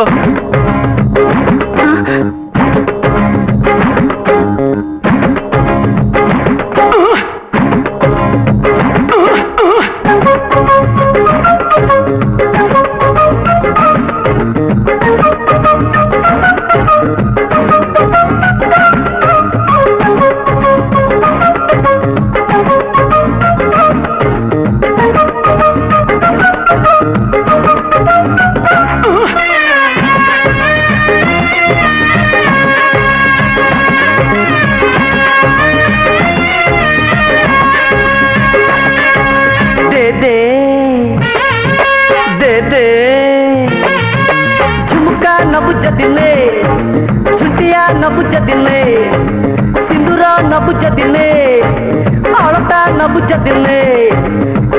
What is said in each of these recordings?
Oh. ನಬುಜದಿನೆ ಶುಂಠಿಯ ನಬುಜದಿನೆ ಸಿಂಧೂರ ನಬುಜದಿನೆ ଅଳତା ନବୁଚ ଦିନେ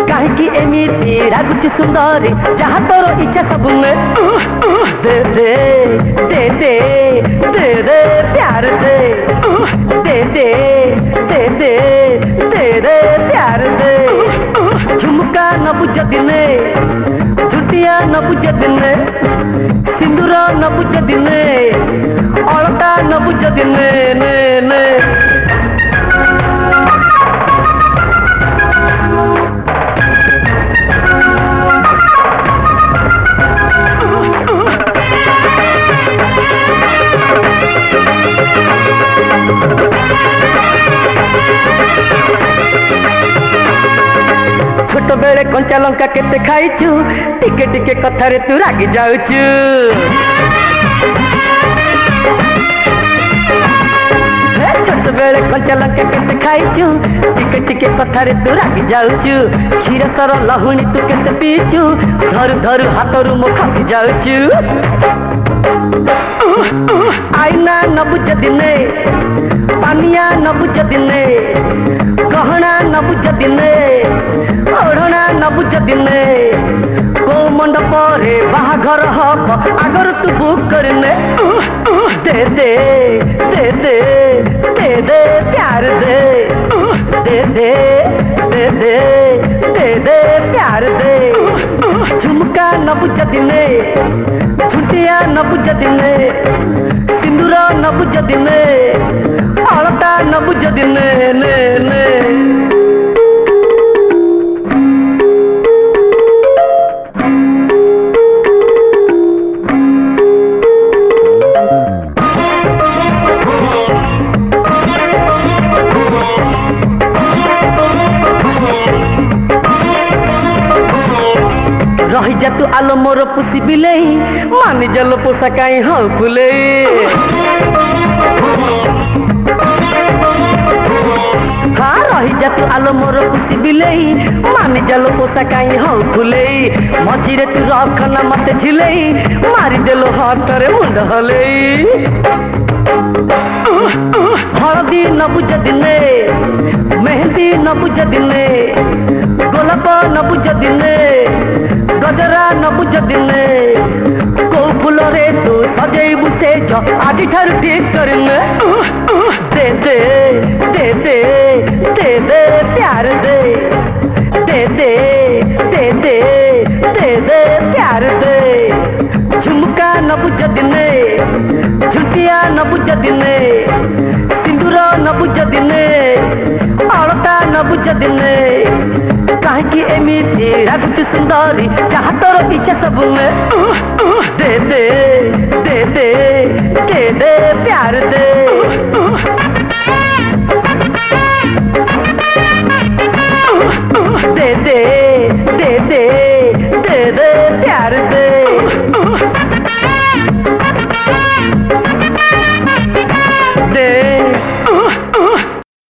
କାହିଁକି ଏମିତି ରାଗୁଛି ସୁନ୍ଦରୀ ଯାହା ତୋର ଇଚ୍ଛା ସବୁ ନେ ଦେ ଦେ ଦେ ଦେ ଦେ ଦେ ପ୍ୟାର ଦେ ଦେ ଦେ ଦେ ଦେ ଦେ ଦେ ପ୍ୟାର ଦେ ଝୁମୁକା ନବୁଚ ଦିନେ Sindura na puja dinne, sindura na puja dinne, orta ne. ne. ବେଳେ କଞ୍ଚା ଲଙ୍କା କେତେ ଖାଇଛୁ ଟିକେ ଟିକେ କଥାରେ ତୁ ରାଗି ଯାଉଛୁ ବେଳେ କଞ୍ଚା ଲଙ୍କା କେତେ ଖାଇଛୁ ଟିକେ ଟିକେ କଥାରେ ତୁ ରାଗି ଯାଉଛୁ କ୍ଷୀର ସର ଲହୁଣୀ ତୁ କେତେ ପିଇଛୁ ଧରୁ ଧରୁ ହାତରୁ ମୁଁ ଖସି ଯାଉଛୁ ଆଇନା ନବୁଛ ଦିନେ ପାନିଆ ନବୁଛ ଦିନେ गहना न बुझ दिने ओढ़ा न बुझ दिने को मंडप रे बाघर हब अगर तू बुक करने दे दे दे दे दे दे प्यार दे दे दे दे दे दे दे प्यार दे झुमका न बुझ दिने छुटिया न बुझ दिने सिंदूर न बुझ दिने अलता न बुझ दिने ने জাতু আলো মোর পুতি বিলেই মানি জল পোষা কাই হাও ফুলে রহি জাতু আলো মোর পুতি বিলেই মানি জল পোষা কাই হাও ফুলে মজিরে তু রখ না মতে ঝিলেই মারি দেলো হাতরে মুন্ড হলেই হলদি নবুজ দিনে মেহেন্দি নবুজ দিনে ବୁଝଦିନେ କୋଉ ଫୁଲରେ ତୁ ସଜେଇବୁ ସେଜ ଆଜିଠାରୁ ଠିକ କରିନେ ଦେ ଦେ ଦେ ଦେ ଦେ ଦେ ପ୍ୟାର ଦେ ଦେ ଦେ ଦେ ଦେ ଦେ ଦେ ପ୍ୟାର ଦେ ଝୁମୁକା ନ ବୁଝଦିନେ ଝୁଟିଆ ନ ବୁଝଦିନେ ସିନ୍ଦୁର ନ ବୁଝଦିନେ ଅଳତା ନ ବୁଝଦିନେ କି ଏମିତି ଲାଗୁଛୁ ସୁନ୍ଦରୀ ଯାହା ତୋର ଇଚ୍ଛା ସବୁ ଦେ ଦେ ଦେ ଦେ ଦେ ଦେ ପ୍ୟାର ଦେ